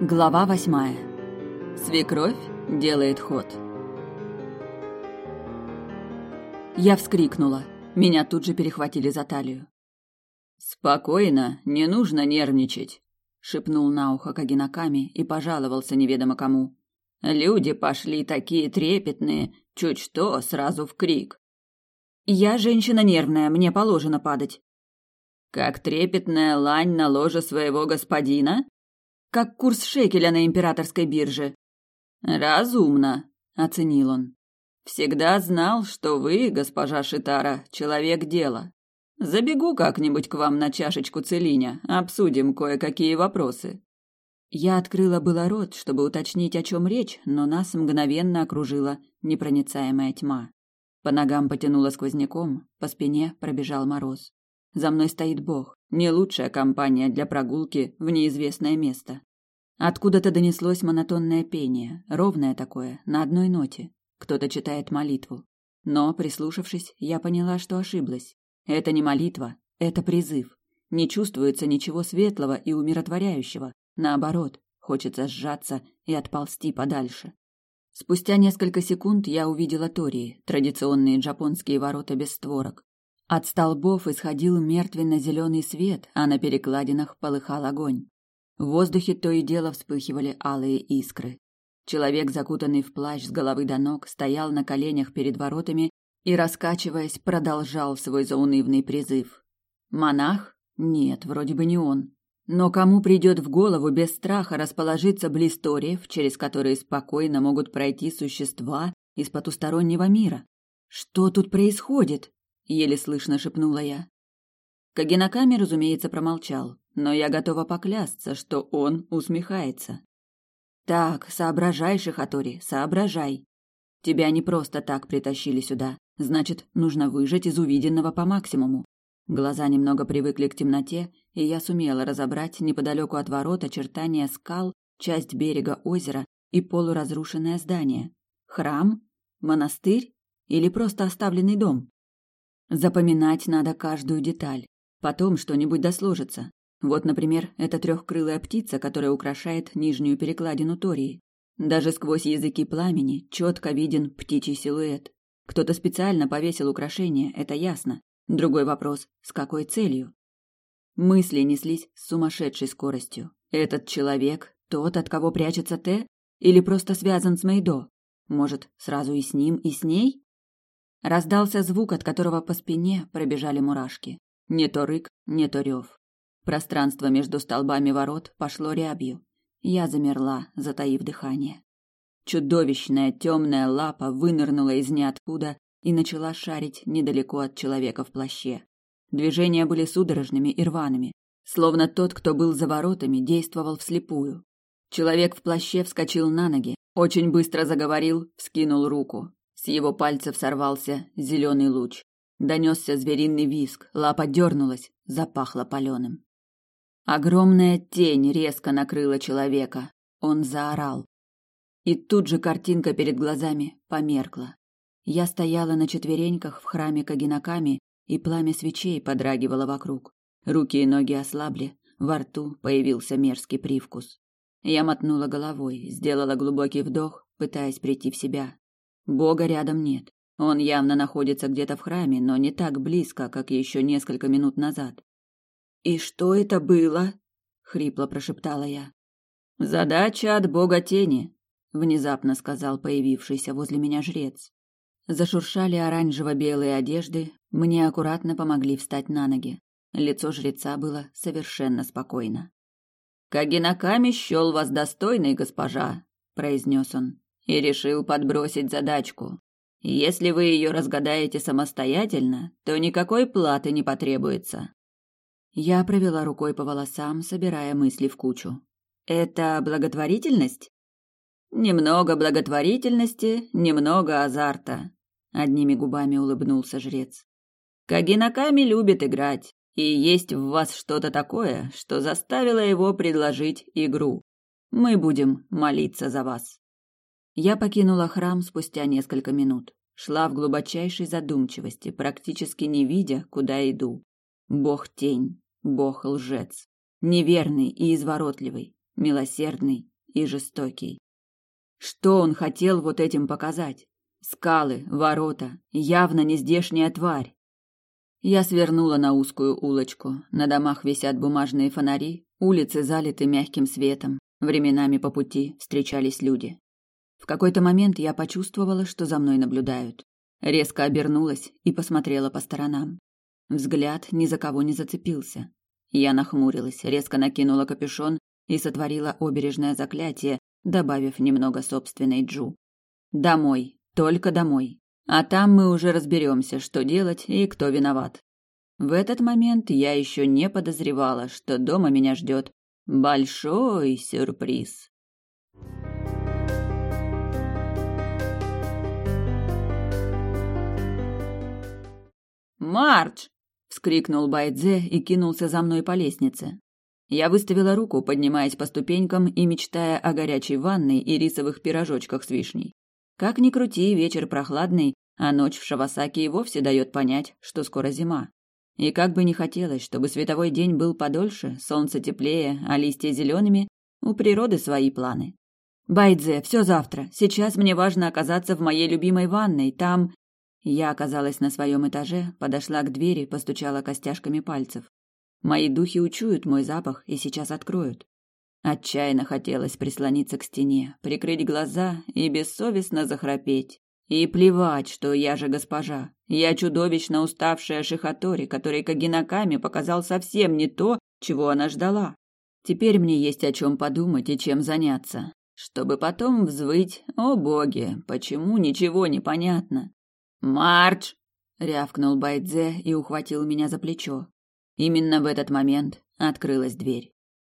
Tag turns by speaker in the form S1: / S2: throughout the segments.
S1: Глава восьмая. Свекровь делает ход. Я вскрикнула. Меня тут же перехватили за талию.
S2: «Спокойно, не нужно нервничать», — шепнул на ухо Кагинаками и пожаловался неведомо кому. «Люди пошли такие трепетные, чуть что, сразу в крик».
S1: «Я женщина нервная, мне положено падать».
S2: «Как трепетная лань на ложе своего господина?»
S1: Как курс шекеля на императорской бирже.
S2: Разумно, оценил он. Всегда знал, что вы, госпожа Шитара, человек дела. Забегу как-нибудь к вам на чашечку целиня, обсудим кое-какие вопросы.
S1: Я открыла было рот, чтобы уточнить, о чем речь, но нас мгновенно окружила непроницаемая тьма. По ногам потянуло сквозняком, по спине пробежал мороз. За мной стоит Бог, не лучшая компания для прогулки в неизвестное место. Откуда-то донеслось монотонное пение, ровное такое, на одной ноте. Кто-то читает молитву. Но, прислушавшись, я поняла, что ошиблась. Это не молитва, это призыв. Не чувствуется ничего светлого и умиротворяющего. Наоборот, хочется сжаться и отползти подальше. Спустя несколько секунд я увидела Тории, традиционные джапонские ворота без створок. От столбов исходил мертвенно-зеленый свет, а на перекладинах полыхал огонь. В воздухе то и дело вспыхивали алые искры. Человек, закутанный в плащ с головы до ног, стоял на коленях перед воротами и, раскачиваясь, продолжал свой заунывный призыв. Монах? Нет, вроде бы не он. Но кому придет в голову без страха расположиться близ торев, через которые спокойно могут пройти существа из потустороннего мира? Что тут происходит? Еле слышно шепнула я. Кагинаками, разумеется, промолчал, но я готова поклясться, что он усмехается. Так, соображай, Шихатори, соображай. Тебя не просто так притащили сюда. Значит, нужно выжать из увиденного по максимуму. Глаза немного привыкли к темноте, и я сумела разобрать неподалеку от ворот очертания скал, часть берега озера и полуразрушенное здание. Храм? Монастырь? Или просто оставленный дом? Запоминать надо каждую деталь. Потом что-нибудь досложится. Вот, например, эта трехкрылая птица, которая украшает нижнюю перекладину Тории. Даже сквозь языки пламени четко виден птичий силуэт. Кто-то специально повесил украшение, это ясно. Другой вопрос – с какой целью? Мысли неслись с сумасшедшей скоростью. Этот человек – тот, от кого прячется Т? Или просто связан с Мейдо? Может, сразу и с ним, и с ней? Раздался звук, от которого по спине пробежали мурашки. Не то рык, не то рев. Пространство между столбами ворот пошло рябью. Я замерла, затаив дыхание. Чудовищная темная лапа вынырнула из ниоткуда и начала шарить недалеко от человека в плаще. Движения были судорожными и рваными, словно тот, кто был за воротами, действовал вслепую. Человек в плаще вскочил на ноги, очень быстро заговорил, вскинул руку. С его пальцев сорвался зеленый луч. Донесся звериный виск, лапа дернулась, запахло паленым. Огромная тень резко накрыла человека. Он заорал. И тут же картинка перед глазами померкла. Я стояла на четвереньках в храме Кагинаками, и пламя свечей подрагивало вокруг. Руки и ноги ослабли, во рту появился мерзкий привкус. Я мотнула головой, сделала глубокий вдох, пытаясь прийти в себя. Бога рядом нет. Он явно находится где-то в храме, но не так близко, как еще несколько минут назад. «И что это было?» — хрипло прошептала я. «Задача от бога тени», — внезапно сказал появившийся возле меня жрец. Зашуршали оранжево-белые одежды, мне аккуратно помогли встать на ноги. Лицо жреца было совершенно спокойно. «Кагинаками счел вас достойной, госпожа», — произнес он и решил подбросить задачку. Если вы ее разгадаете самостоятельно, то никакой платы не потребуется. Я провела рукой по волосам, собирая мысли в кучу. Это благотворительность? Немного благотворительности, немного азарта. Одними губами улыбнулся жрец. Кагинаками любит играть, и есть в вас что-то такое, что заставило его предложить игру. Мы будем молиться за вас. Я покинула храм спустя несколько минут. Шла в глубочайшей задумчивости, практически не видя, куда иду. Бог тень, бог лжец, неверный и изворотливый. милосердный и жестокий. Что он хотел вот этим показать? Скалы, ворота, явно не здешняя тварь. Я свернула на узкую улочку. На домах висят бумажные фонари, улицы залиты мягким светом. Временами по пути встречались люди. В какой-то момент я почувствовала, что за мной наблюдают. Резко обернулась и посмотрела по сторонам. Взгляд ни за кого не зацепился. Я нахмурилась, резко накинула капюшон и сотворила обережное заклятие, добавив немного собственной джу. Домой, только домой. А там мы уже разберемся, что делать и кто виноват. В этот момент я еще не подозревала, что дома меня ждет большой сюрприз. «Мардж!» — вскрикнул Байдзе и кинулся за мной по лестнице. Я выставила руку, поднимаясь по ступенькам и мечтая о горячей ванной и рисовых пирожочках с вишней. Как ни крути, вечер прохладный, а ночь в Шавасаке и вовсе дает понять, что скоро зима. И как бы ни хотелось, чтобы световой день был подольше, солнце теплее, а листья зелеными, у природы свои планы. Байдзе, все завтра. Сейчас мне важно оказаться в моей любимой ванной. Там я оказалась на своем этаже, подошла к двери, постучала костяшками пальцев. Мои духи учуют мой запах и сейчас откроют. Отчаянно хотелось прислониться к стене, прикрыть глаза и бессовестно захрапеть. И плевать, что я же госпожа. Я чудовищно уставшая Шихатори, который Кагинаками показал совсем не то, чего она ждала. Теперь мне есть о чем подумать и чем заняться, чтобы потом взвыть «О боги, почему ничего не понятно?» «Мардж!» — рявкнул Байдзе и ухватил меня за плечо. Именно в этот момент открылась дверь.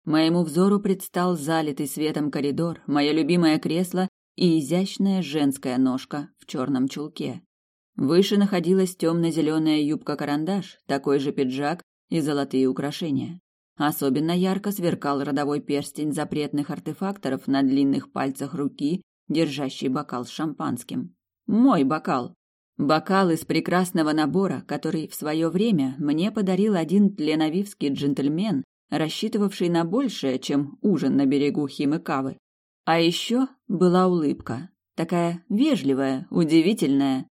S1: Моему взору предстал залитый светом коридор, мое любимое кресло и изящная женская ножка в черном чулке. Выше находилась темно-зеленая юбка-карандаш, такой же пиджак и золотые украшения. Особенно ярко сверкал родовой перстень запретных артефакторов на длинных пальцах руки, держащий бокал с шампанским. Мой бокал. Бокал из прекрасного набора, который в свое время мне подарил один тленовивский джентльмен рассчитывавший на большее, чем ужин на берегу Химыкавы. А еще была улыбка, такая вежливая, удивительная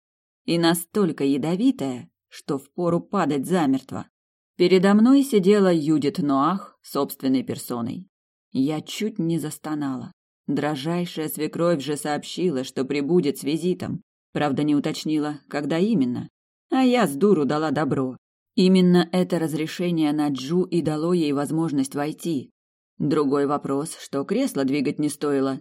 S1: и настолько ядовитая, что впору падать замертво. Передо мной сидела Юдит Ноах собственной персоной. Я чуть не застонала. Дрожайшая свекровь же сообщила, что прибудет с визитом. Правда, не уточнила, когда именно. А я с дуру дала добро. Именно это разрешение на Джу и дало ей возможность войти. Другой вопрос, что кресло двигать не стоило.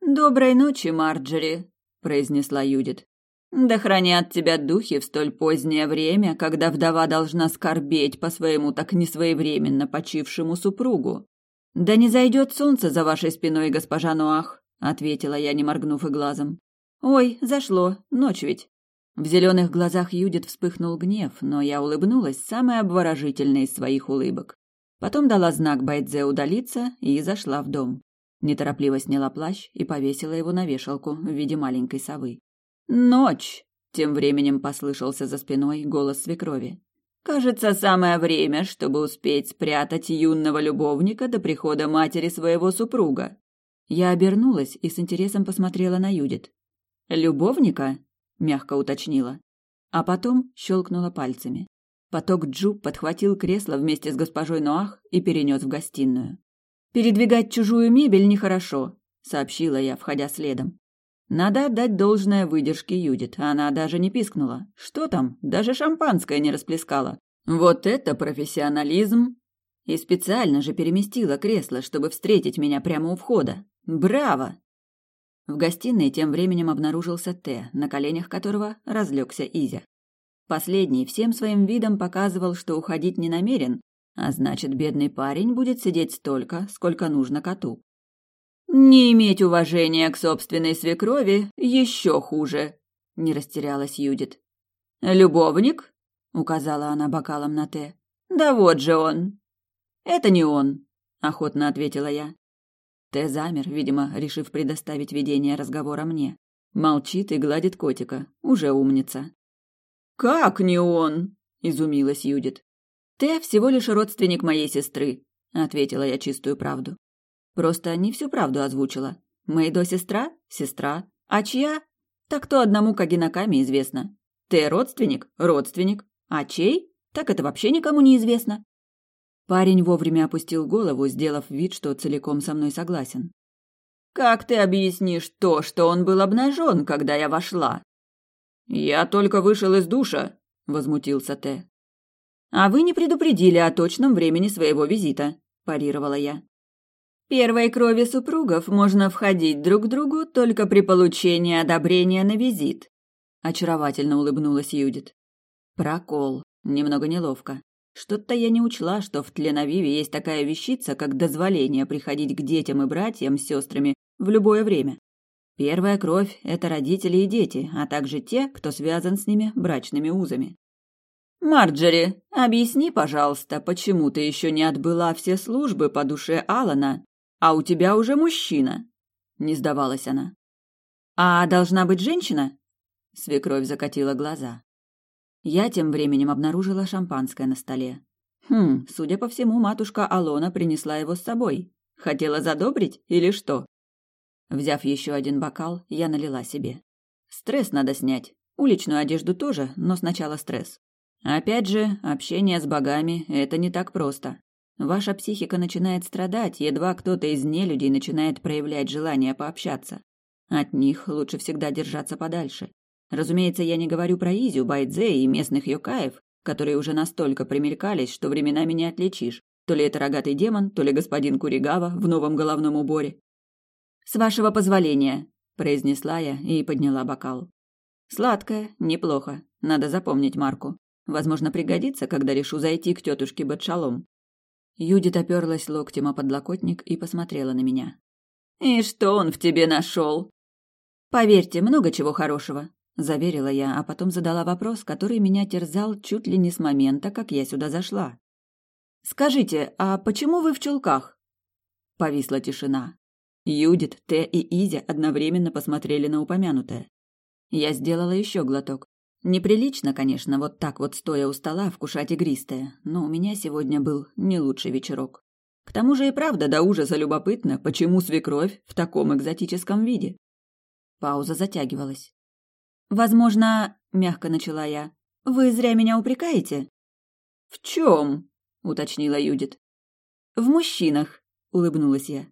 S1: «Доброй ночи, Марджери», — произнесла Юдит. «Да хранят тебя духи в столь позднее время, когда вдова должна скорбеть по своему так несвоевременно почившему супругу». «Да не зайдет солнце за вашей спиной, госпожа Нуах», — ответила я, не моргнув и глазом. «Ой, зашло, ночь ведь». В зеленых глазах Юдит вспыхнул гнев, но я улыбнулась самой обворожительной из своих улыбок. Потом дала знак Байдзе удалиться и зашла в дом. Неторопливо сняла плащ и повесила его на вешалку в виде маленькой совы. «Ночь!» — тем временем послышался за спиной голос свекрови. «Кажется, самое время, чтобы успеть спрятать юного любовника до прихода матери своего супруга». Я обернулась и с интересом посмотрела на Юдит. «Любовника?» мягко уточнила. А потом щелкнула пальцами. Поток Джу подхватил кресло вместе с госпожой Ноах и перенес в гостиную. «Передвигать чужую мебель нехорошо», — сообщила я, входя следом. Надо отдать должное выдержке Юдит, она даже не пискнула. Что там, даже шампанское не расплескала. Вот это профессионализм! И специально же переместила кресло, чтобы встретить меня прямо у входа. Браво! В гостиной тем временем обнаружился Т, на коленях которого разлегся Изя. Последний всем своим видом показывал, что уходить не намерен, а значит, бедный парень будет сидеть столько, сколько нужно коту. «Не иметь уважения к собственной свекрови еще хуже», — не растерялась Юдит. «Любовник?» — указала она бокалом на Т. «Да вот же он!» «Это не он», — охотно ответила я. Т замер, видимо, решив предоставить ведение разговора мне. Молчит и гладит котика. Уже умница. «Как не он?» – изумилась Юдит. «Т всего лишь родственник моей сестры», – ответила я чистую правду. Просто не всю правду озвучила. Мэйдо сестра? Сестра. А чья? Так то одному Кагинаками известно. Ты родственник? Родственник. А чей? Так это вообще никому не известно. Парень вовремя опустил голову, сделав вид, что целиком со мной согласен.
S2: «Как ты объяснишь то, что он был обнажен, когда я вошла?» «Я только вышел из душа», — возмутился Т.
S1: «А вы не предупредили о точном времени своего визита», – парировала я. «Первой крови супругов можно входить друг к другу только при получении одобрения на визит», – очаровательно улыбнулась Юдит. «Прокол. Немного неловко. Что-то я не учла, что в Тленавиве есть такая вещица, как дозволение приходить к детям и братьям с сестрами в любое время. Первая кровь – это родители и дети, а также те, кто связан с ними брачными узами.
S2: «Марджери, объясни, пожалуйста, почему ты еще не отбыла все службы по душе Алана, а у тебя уже мужчина?» Не сдавалась она.
S1: «А должна быть женщина?» Свекровь закатила глаза. Я тем временем обнаружила шампанское на столе. Хм, судя по всему, матушка Алона принесла его с собой. Хотела задобрить или что? Взяв еще один бокал, я налила себе. Стресс надо снять. Уличную одежду тоже, но сначала стресс. Опять же, общение с богами – это не так просто. Ваша психика начинает страдать, едва кто-то из нелюдей начинает проявлять желание пообщаться. От них лучше всегда держаться подальше. Разумеется, я не говорю про Изю, Байдзе и местных йокаев, которые уже настолько примелькались, что временами не отличишь. То ли это рогатый демон, то ли господин Куригава в новом головном уборе. «С вашего позволения», – произнесла я и подняла бокал. «Сладкое, неплохо. Надо запомнить марку. Возможно, пригодится, когда решу зайти к тетушке Батшалом. Юдит оперлась локтем о подлокотник и посмотрела на меня.
S2: «И что он в тебе нашел?»
S1: «Поверьте, много чего хорошего», – заверила я, а потом задала вопрос, который меня терзал чуть ли не с момента, как я сюда зашла. «Скажите, а почему вы в чулках?» Повисла тишина. Юдит, Т и Изя одновременно посмотрели на упомянутое. Я сделала еще глоток. Неприлично, конечно, вот так вот стоя у стола вкушать игристое, но у меня сегодня был не лучший вечерок. К тому же и правда до ужаса любопытно, почему свекровь в таком экзотическом виде. Пауза затягивалась. «Возможно, — мягко начала я, — вы зря меня упрекаете?»
S2: «В чем?» — уточнила Юдит.
S1: «В мужчинах», — улыбнулась я.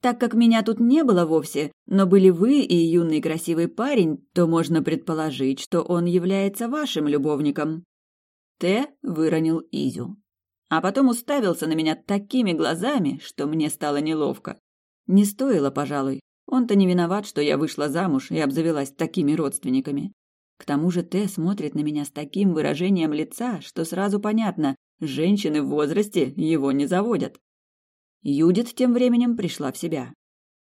S1: Так как меня тут не было вовсе, но были вы и юный красивый парень, то можно предположить, что он является вашим любовником. Т выронил Изю. А потом уставился на меня такими глазами, что мне стало неловко. Не стоило, пожалуй. Он-то не виноват, что я вышла замуж и обзавелась такими родственниками. К тому же Т смотрит на меня с таким выражением лица, что сразу понятно, женщины в возрасте его не заводят. Юдит тем временем пришла в себя.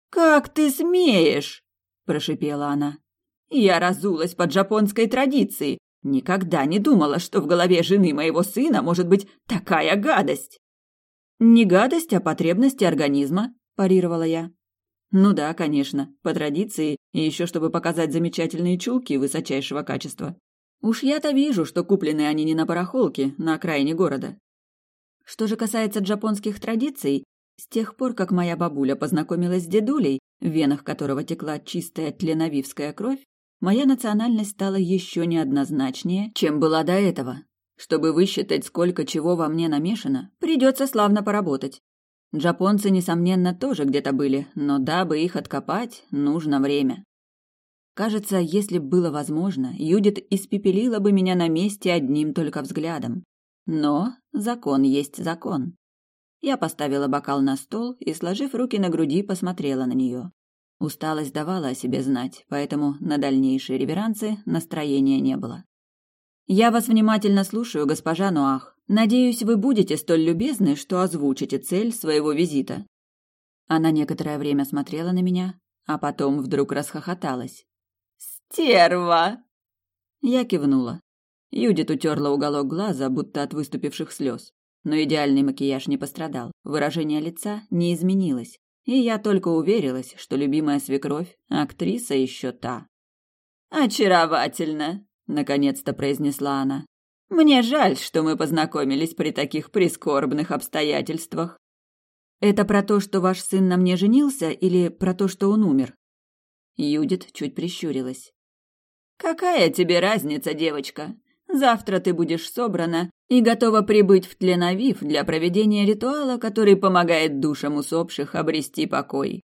S2: «Как ты смеешь?» – прошипела она.
S1: «Я разулась под жапонской традицией. Никогда не думала, что в голове жены моего сына может быть такая гадость». «Не гадость, а потребности организма», – парировала я. «Ну да, конечно, по традиции, и еще чтобы показать замечательные чулки высочайшего качества. Уж я-то вижу, что куплены они не на барахолке, на окраине города. Что же касается джапонских традиций, с тех пор, как моя бабуля познакомилась с дедулей, в венах которого текла чистая тленовивская кровь, моя национальность стала еще неоднозначнее, чем была до этого. Чтобы высчитать, сколько чего во мне намешано, придется славно поработать. Джапонцы, несомненно, тоже где-то были, но дабы их откопать, нужно время. Кажется, если б было возможно, Юдит испепелила бы меня на месте одним только взглядом. Но закон есть закон. Я поставила бокал на стол и, сложив руки на груди, посмотрела на нее. Усталость давала о себе знать, поэтому на дальнейшие реверансы настроения не было. «Я вас внимательно слушаю, госпожа Нуах. Надеюсь, вы будете столь любезны, что озвучите цель своего визита». Она некоторое время смотрела на меня, а потом вдруг расхохоталась.
S2: «Стерва!»
S1: Я кивнула. Юдит утерла уголок глаза, будто от выступивших слез. Но идеальный макияж не пострадал, выражение лица не изменилось, и я только уверилась, что любимая свекровь – актриса еще та.
S2: «Очаровательно!» – наконец-то произнесла она. «Мне жаль, что мы познакомились при таких прискорбных обстоятельствах».
S1: Это про то, что ваш сын на мне женился, или про то, что он умер?
S2: Юдит чуть прищурилась. Какая тебе разница, девочка? Завтра ты будешь собрана и готова прибыть в Тленавив для проведения ритуала, который помогает душам усопших обрести покой.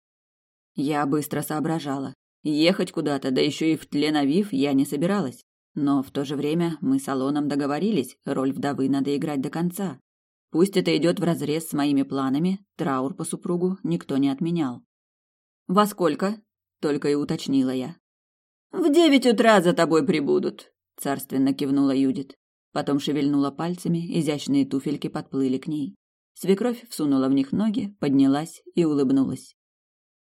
S1: Я быстро соображала. Ехать куда-то, да еще и в Тленавив я не собиралась. Но в то же время мы с Алоном договорились, роль вдовы надо играть до конца. Пусть это идет вразрез с моими планами, траур по супругу никто не отменял. «Во сколько?» — только и уточнила я.
S2: «В девять утра за тобой прибудут», — царственно кивнула Юдит.
S1: Потом шевельнула пальцами, изящные туфельки подплыли к ней. Свекровь всунула в них ноги, поднялась и улыбнулась.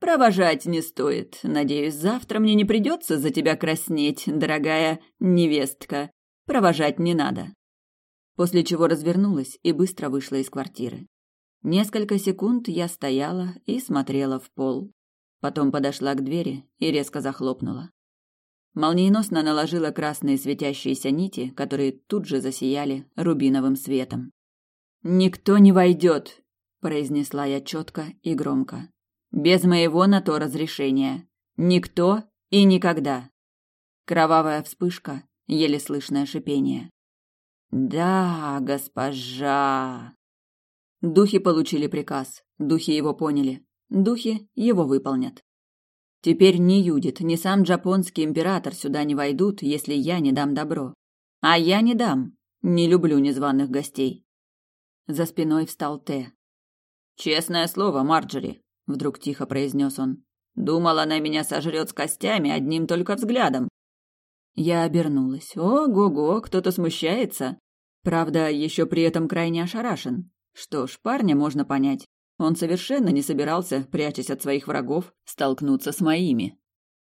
S2: «Провожать не стоит. Надеюсь, завтра мне не придется за тебя краснеть, дорогая невестка. Провожать не надо
S1: после чего развернулась и быстро вышла из квартиры. Несколько секунд я стояла и смотрела в пол. Потом подошла к двери и резко захлопнула. Молниеносно наложила красные светящиеся нити, которые тут же засияли рубиновым светом. «Никто не войдет!» – произнесла я четко и громко. «Без моего на то разрешения. Никто и никогда!» Кровавая вспышка, еле слышное шипение. «Да, госпожа!» Духи получили приказ, духи его поняли, духи его выполнят. Теперь ни Юдит, ни сам джапонский император сюда не войдут, если я не дам добро. А я не дам, не люблю незваных гостей. За спиной встал Т.
S2: «Честное слово, Марджери», — вдруг тихо произнес он. «Думал, она меня сожрет с костями одним только взглядом».
S1: Я обернулась. Ого-го, кто-то смущается. Правда, еще при этом крайне ошарашен. Что ж, парня можно понять. Он совершенно не собирался, прячась от своих врагов, столкнуться с моими.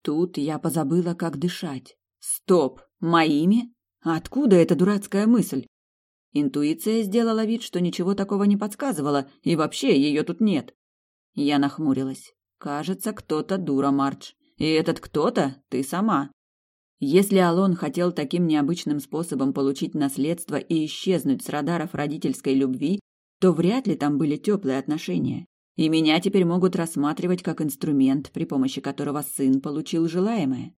S1: Тут я позабыла, как дышать. Стоп! Моими? Откуда эта дурацкая мысль? Интуиция сделала вид, что ничего такого не подсказывала, и вообще ее тут нет. Я нахмурилась. Кажется, кто-то дура, Мардж. И этот кто-то ты сама. Если Алон хотел таким необычным способом получить наследство и исчезнуть с радаров родительской любви, то вряд ли там были теплые отношения. И меня теперь могут рассматривать как инструмент, при помощи которого сын получил желаемое.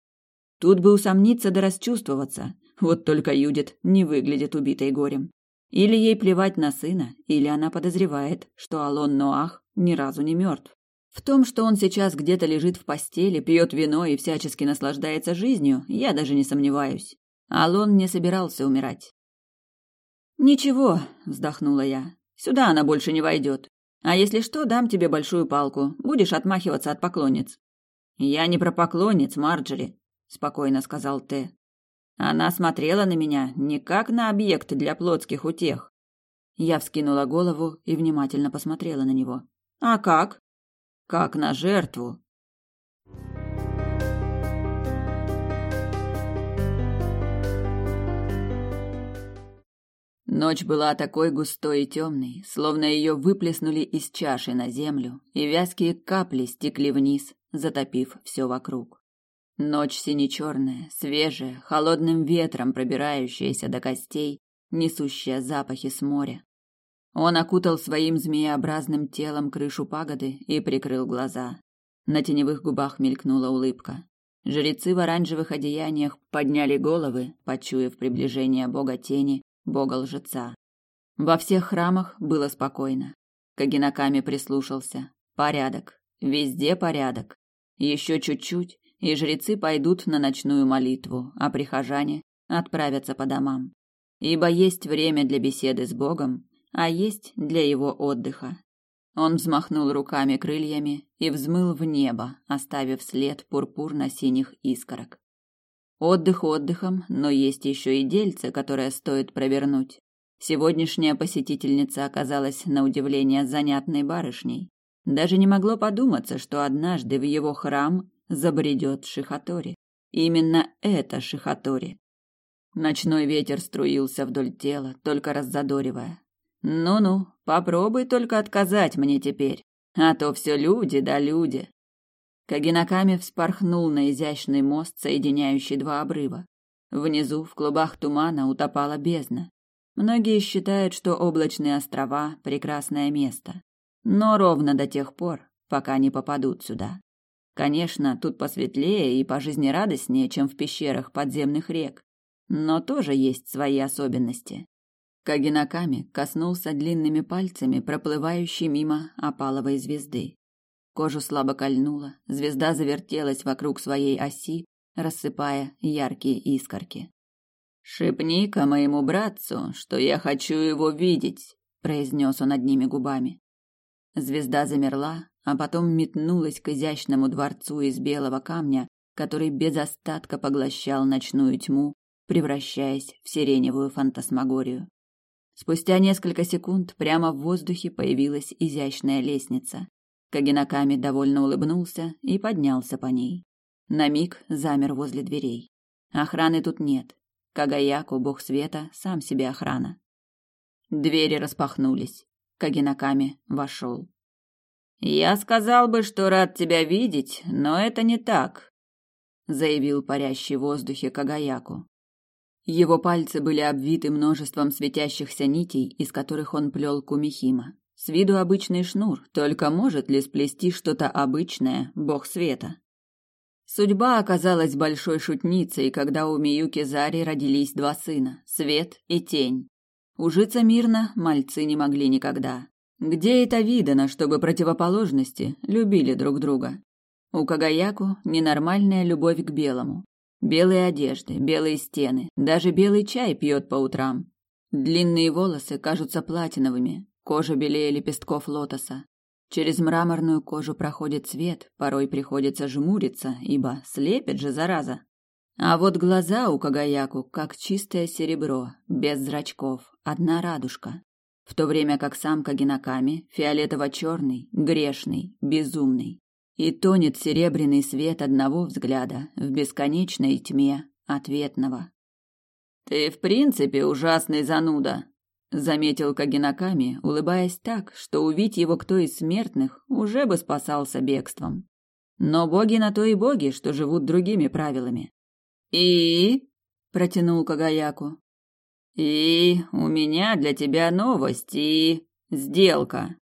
S1: Тут бы усомниться да расчувствоваться. Вот только Юдит не выглядит убитой горем. Или ей плевать на сына, или она подозревает, что Алон Ноах ни разу не мертв. В том, что он сейчас где-то лежит в постели, пьет вино и всячески наслаждается жизнью, я даже не сомневаюсь. Алон не собирался умирать. «Ничего», — вздохнула я, — «сюда она больше не войдет. А если что, дам тебе большую палку, будешь отмахиваться от поклонниц». «Я не про поклонниц, Марджери», — спокойно сказал Т. Она смотрела на меня не как на объект для плотских утех. Я вскинула голову и внимательно посмотрела на него. «А как?» как на жертву. Ночь была такой густой и темной, словно ее выплеснули из чаши на землю, и вязкие капли стекли вниз, затопив все вокруг. Ночь сине-черная, свежая, холодным ветром пробирающаяся до костей, несущая запахи с моря. Он окутал своим змееобразным телом крышу пагоды и прикрыл глаза. На теневых губах мелькнула улыбка. Жрецы в оранжевых одеяниях подняли головы, почуяв приближение бога тени, бога лжеца. Во всех храмах было спокойно. Кагинаками прислушался. Порядок. Везде порядок. Еще чуть-чуть, и жрецы пойдут на ночную молитву, а прихожане отправятся по домам. Ибо есть время для беседы с Богом, а есть для его отдыха. Он взмахнул руками крыльями и взмыл в небо, оставив след пурпурно-синих искорок. Отдых отдыхом, но есть еще и дельце, которое стоит провернуть. Сегодняшняя посетительница оказалась на удивление занятной барышней. Даже не могло подуматься, что однажды в его храм забредет Шихатори. Именно это Шихатори. Ночной ветер струился вдоль тела, только раззадоривая. Ну-ну, попробуй только отказать мне теперь, а то все люди да люди. Кагинаками вспорхнул на изящный мост, соединяющий два обрыва. Внизу, в клубах тумана, утопала бездна. Многие считают, что облачные острова – прекрасное место. но ровно до тех пор, пока не попадут сюда. Конечно, тут посветлее и пожизнерадостнее, чем в пещерах подземных рек, но тоже есть свои особенности. Кагинаками коснулся длинными пальцами проплывающей мимо опаловой звезды. Кожу слабо кольнуло, звезда завертелась вокруг своей оси, рассыпая яркие искорки. «Шепни-ка моему братцу, что я хочу его видеть», — произнес он одними губами. Звезда замерла, а потом метнулась к изящному дворцу из белого камня, который без остатка поглощал ночную тьму, превращаясь в сиреневую фантасмагорию. Спустя несколько секунд прямо в воздухе появилась изящная лестница. Кагинаками довольно улыбнулся и поднялся по ней. На миг замер возле дверей. Охраны тут нет. Кагаяку, бог света, сам себе охрана. Двери распахнулись. Кагинаками вошел. «Я сказал бы, что рад тебя видеть, но это не так», — заявил парящий в воздухе Кагаяку. Его пальцы были обвиты множеством светящихся нитей, из которых он плел кумихима. С виду обычный шнур, только может ли сплести что-то обычное бог света? Судьба оказалась большой шутницей, когда у Миюки Зари родились два сына – Свет и Тень. Ужиться мирно мальцы не могли никогда. Где это видано, чтобы противоположности любили друг друга? У Кагаяку ненормальная любовь к белому. Белые одежды, белые стены, даже белый чай пьет по утрам. Длинные волосы кажутся платиновыми, кожа белее лепестков лотоса. Через мраморную кожу проходит свет, порой приходится жмуриться, ибо слепит же зараза. А вот глаза у Кагаяку как чистое серебро, без зрачков, одна радужка. В то время как сам Кагинаками фиолетово-черный, грешный, безумный и тонет серебряный свет одного взгляда в бесконечной тьме ответного. «Ты в принципе ужасный зануда», — заметил Кагинаками, улыбаясь так, что увидеть его кто из смертных уже бы спасался бегством. Но боги на то и боги, что живут другими правилами. «И?» — протянул Кагаяку. «И у меня для тебя новость и сделка».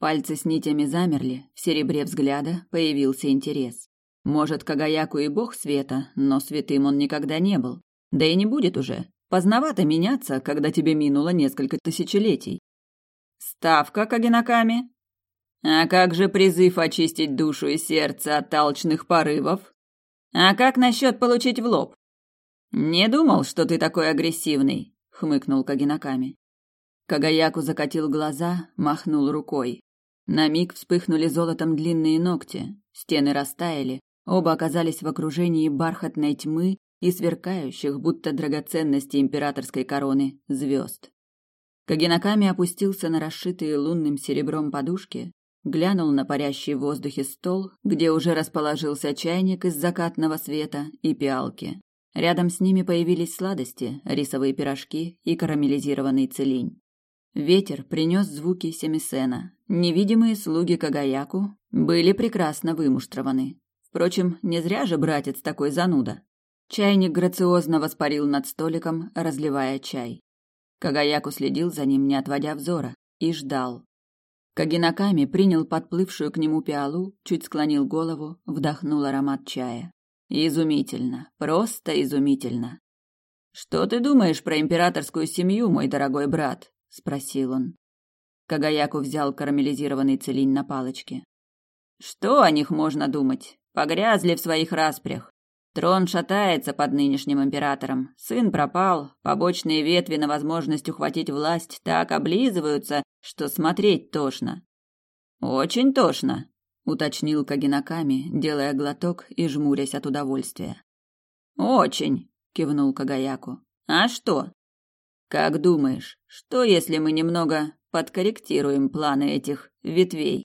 S1: Пальцы с нитями замерли, в серебре взгляда появился интерес. Может, Кагаяку и бог света, но святым он никогда не был. Да и не будет уже. Поздновато меняться, когда тебе минуло несколько тысячелетий. Ставка, Кагинаками? А как же призыв очистить душу и сердце от толчных порывов? А как насчет получить в лоб? Не думал, что ты такой агрессивный, хмыкнул Кагинаками. Кагаяку закатил глаза, махнул рукой. На миг вспыхнули золотом длинные ногти, стены растаяли, оба оказались в окружении бархатной тьмы и сверкающих, будто драгоценности императорской короны, звезд. Кагинаками опустился на расшитые лунным серебром подушки, глянул на парящий в воздухе стол, где уже расположился чайник из закатного света и пиалки. Рядом с ними появились сладости, рисовые пирожки и карамелизированный целинь. Ветер принес звуки семисена. Невидимые слуги Кагаяку были прекрасно вымуштрованы. Впрочем, не зря же братец такой зануда. Чайник грациозно воспарил над столиком, разливая чай. Кагаяку следил за ним, не отводя взора, и ждал. Кагинаками принял подплывшую к нему пиалу, чуть склонил голову, вдохнул аромат чая. Изумительно, просто изумительно. Что ты думаешь про императорскую семью, мой дорогой брат? спросил он. Кагаяку взял карамелизированный целинь на палочке. Что о них можно думать? Погрязли в своих распрях. Трон шатается под нынешним императором. Сын пропал, побочные ветви на возможность ухватить власть так облизываются, что смотреть тошно. Очень тошно, уточнил Кагинаками, делая глоток и жмурясь от удовольствия. Очень, кивнул Кагаяку. А что? Как думаешь, что если мы немного подкорректируем планы этих ветвей?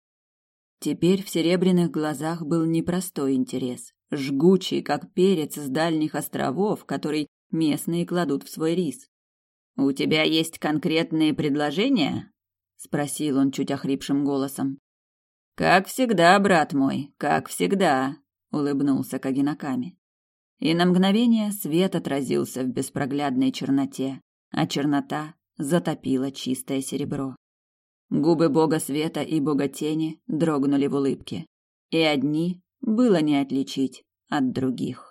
S1: Теперь в серебряных глазах был непростой интерес, жгучий, как перец с дальних островов, который местные кладут в свой рис. У тебя есть конкретные предложения? спросил он чуть охрипшим голосом. Как всегда, брат мой, как всегда, улыбнулся Кагинаками. И на мгновение свет отразился в беспроглядной черноте, а чернота затопила чистое серебро. Губы бога света и бога тени дрогнули в улыбке. И одни было не отличить от других.